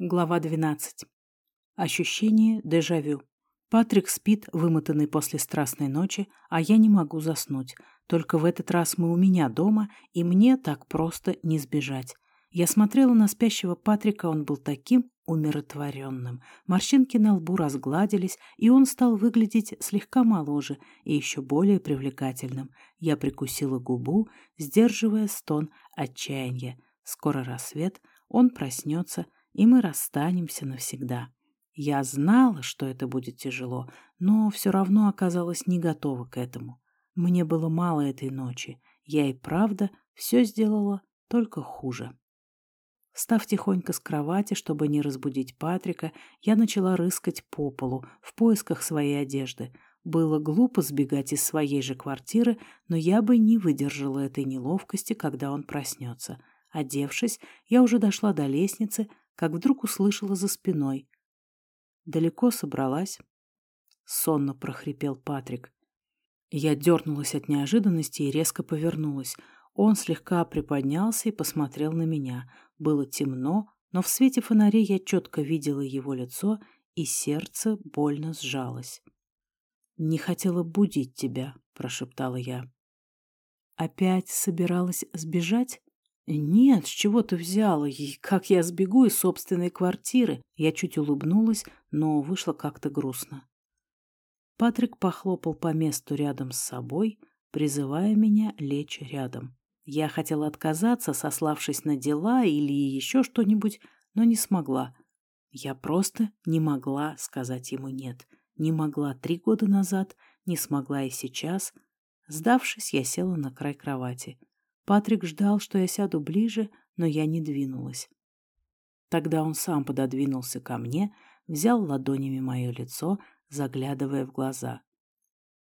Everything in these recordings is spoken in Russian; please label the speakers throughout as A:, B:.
A: Глава 12. Ощущение дежавю. Патрик спит, вымотанный после страстной ночи, а я не могу заснуть. Только в этот раз мы у меня дома, и мне так просто не сбежать. Я смотрела на спящего Патрика, он был таким умиротворенным. Морщинки на лбу разгладились, и он стал выглядеть слегка моложе и еще более привлекательным. Я прикусила губу, сдерживая стон отчаяния. Скоро рассвет, он проснется — и мы расстанемся навсегда. Я знала, что это будет тяжело, но все равно оказалась не готова к этому. Мне было мало этой ночи. Я и правда все сделала только хуже. Встав тихонько с кровати, чтобы не разбудить Патрика, я начала рыскать по полу в поисках своей одежды. Было глупо сбегать из своей же квартиры, но я бы не выдержала этой неловкости, когда он проснется. Одевшись, я уже дошла до лестницы, как вдруг услышала за спиной. Далеко собралась. Сонно прохрипел Патрик. Я дернулась от неожиданности и резко повернулась. Он слегка приподнялся и посмотрел на меня. Было темно, но в свете фонарей я четко видела его лицо, и сердце больно сжалось. «Не хотела будить тебя», — прошептала я. «Опять собиралась сбежать?» «Нет, с чего ты взяла? И как я сбегу из собственной квартиры?» Я чуть улыбнулась, но вышло как-то грустно. Патрик похлопал по месту рядом с собой, призывая меня лечь рядом. Я хотела отказаться, сославшись на дела или еще что-нибудь, но не смогла. Я просто не могла сказать ему «нет». Не могла три года назад, не смогла и сейчас. Сдавшись, я села на край кровати. Патрик ждал, что я сяду ближе, но я не двинулась. Тогда он сам пододвинулся ко мне, взял ладонями мое лицо, заглядывая в глаза.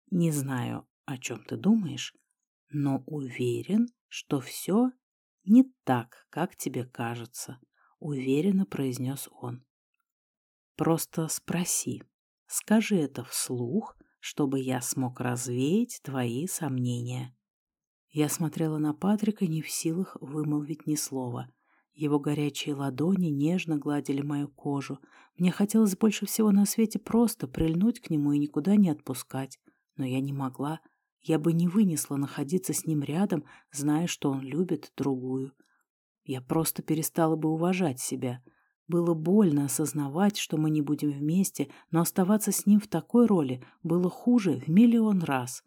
A: «Не знаю, о чем ты думаешь, но уверен, что все не так, как тебе кажется», — уверенно произнес он. «Просто спроси, скажи это вслух, чтобы я смог развеять твои сомнения». Я смотрела на Патрика, не в силах вымолвить ни слова. Его горячие ладони нежно гладили мою кожу. Мне хотелось больше всего на свете просто прильнуть к нему и никуда не отпускать. Но я не могла. Я бы не вынесла находиться с ним рядом, зная, что он любит другую. Я просто перестала бы уважать себя. Было больно осознавать, что мы не будем вместе, но оставаться с ним в такой роли было хуже в миллион раз.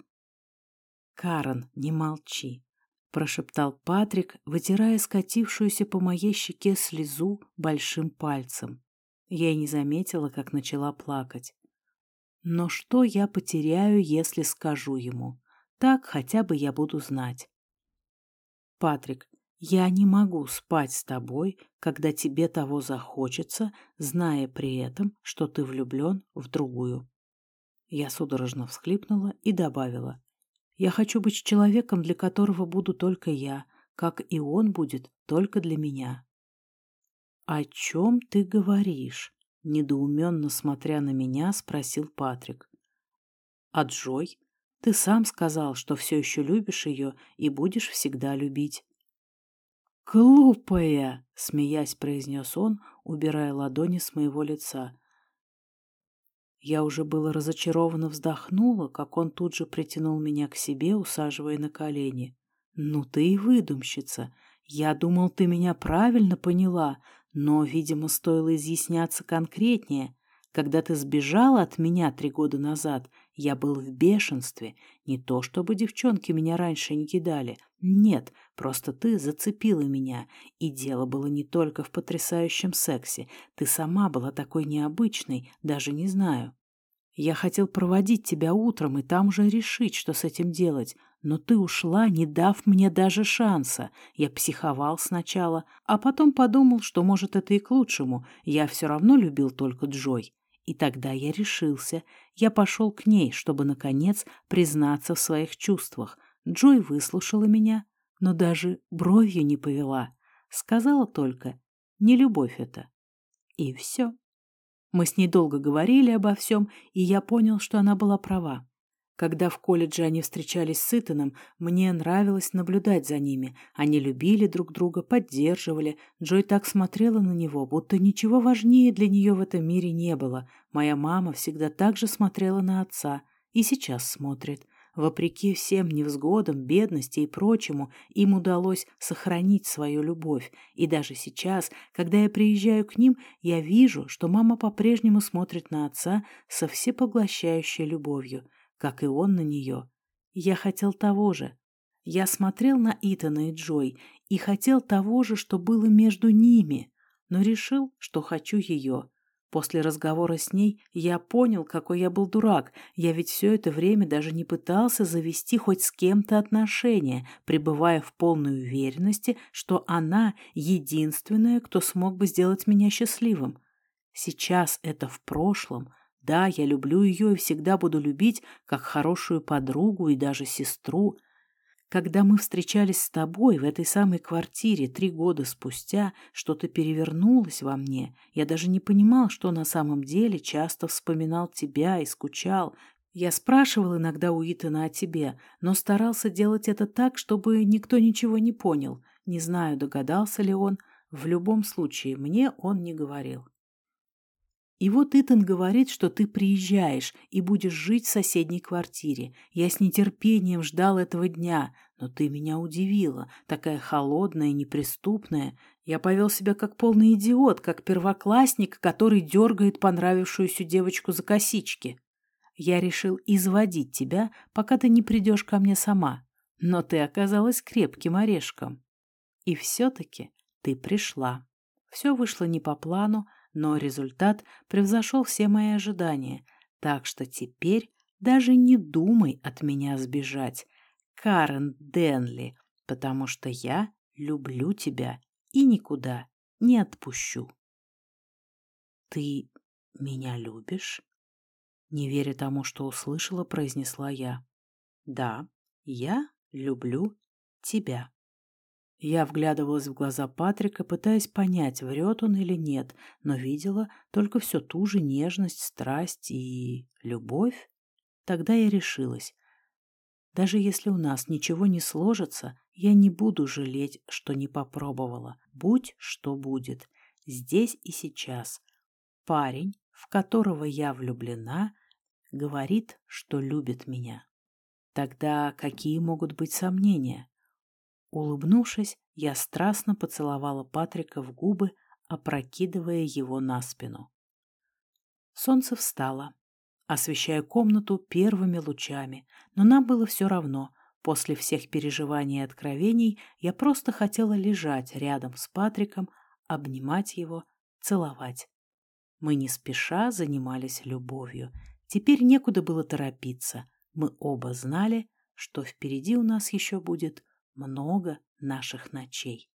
A: «Карен, не молчи», — прошептал Патрик, вытирая скатившуюся по моей щеке слезу большим пальцем. Я и не заметила, как начала плакать. Но что я потеряю, если скажу ему? Так хотя бы я буду знать. Патрик, я не могу спать с тобой, когда тебе того захочется, зная при этом, что ты влюблен в другую. Я судорожно всхлипнула и добавила. Я хочу быть человеком, для которого буду только я, как и он будет только для меня. «О чем ты говоришь?» — недоуменно смотря на меня, спросил Патрик. «А Джой? Ты сам сказал, что все еще любишь ее и будешь всегда любить». «Глупая!» — смеясь произнес он, убирая ладони с моего лица. Я уже было разочарованно вздохнула, как он тут же притянул меня к себе, усаживая на колени. «Ну ты и выдумщица! Я думал, ты меня правильно поняла, но, видимо, стоило изъясняться конкретнее. Когда ты сбежала от меня три года назад, я был в бешенстве. Не то, чтобы девчонки меня раньше не кидали. Нет, просто ты зацепила меня. И дело было не только в потрясающем сексе. Ты сама была такой необычной, даже не знаю. Я хотел проводить тебя утром и там же решить, что с этим делать. Но ты ушла, не дав мне даже шанса. Я психовал сначала, а потом подумал, что, может, это и к лучшему. Я все равно любил только Джой. И тогда я решился. Я пошел к ней, чтобы, наконец, признаться в своих чувствах. Джой выслушала меня, но даже бровью не повела. Сказала только «не любовь это». И все. Мы с ней долго говорили обо всем, и я понял, что она была права. Когда в колледже они встречались с Итаном, мне нравилось наблюдать за ними. Они любили друг друга, поддерживали. Джой так смотрела на него, будто ничего важнее для нее в этом мире не было. Моя мама всегда так же смотрела на отца. И сейчас смотрит. Вопреки всем невзгодам, бедности и прочему, им удалось сохранить свою любовь. И даже сейчас, когда я приезжаю к ним, я вижу, что мама по-прежнему смотрит на отца со всепоглощающей любовью, как и он на нее. Я хотел того же. Я смотрел на Итана и Джой и хотел того же, что было между ними, но решил, что хочу ее. После разговора с ней я понял, какой я был дурак. Я ведь все это время даже не пытался завести хоть с кем-то отношения, пребывая в полной уверенности, что она единственная, кто смог бы сделать меня счастливым. Сейчас это в прошлом. Да, я люблю ее и всегда буду любить, как хорошую подругу и даже сестру — когда мы встречались с тобой в этой самой квартире три года спустя, что-то перевернулось во мне. Я даже не понимал, что на самом деле часто вспоминал тебя и скучал. Я спрашивал иногда у Итана о тебе, но старался делать это так, чтобы никто ничего не понял. Не знаю, догадался ли он. В любом случае, мне он не говорил. И вот Итан говорит, что ты приезжаешь и будешь жить в соседней квартире. Я с нетерпением ждал этого дня, но ты меня удивила, такая холодная неприступная. Я повел себя как полный идиот, как первоклассник, который дергает понравившуюся девочку за косички. Я решил изводить тебя, пока ты не придешь ко мне сама. Но ты оказалась крепким орешком. И все-таки ты пришла. Все вышло не по плану, но результат превзошел все мои ожидания, так что теперь даже не думай от меня сбежать, Карен Денли, потому что я люблю тебя и никуда не отпущу. Ты меня любишь? Не веря тому, что услышала, произнесла я. Да, я люблю тебя. Я вглядывалась в глаза Патрика, пытаясь понять, врет он или нет, но видела только всю ту же нежность, страсть и любовь. Тогда я решилась. Даже если у нас ничего не сложится, я не буду жалеть, что не попробовала. Будь что будет. Здесь и сейчас. Парень, в которого я влюблена, говорит, что любит меня. Тогда какие могут быть сомнения? Улыбнувшись, я страстно поцеловала Патрика в губы, опрокидывая его на спину. Солнце встало, освещая комнату первыми лучами, но нам было все равно. После всех переживаний и откровений я просто хотела лежать рядом с Патриком, обнимать его, целовать. Мы не спеша занимались любовью. Теперь некуда было торопиться. Мы оба знали, что впереди у нас еще будет много наших ночей.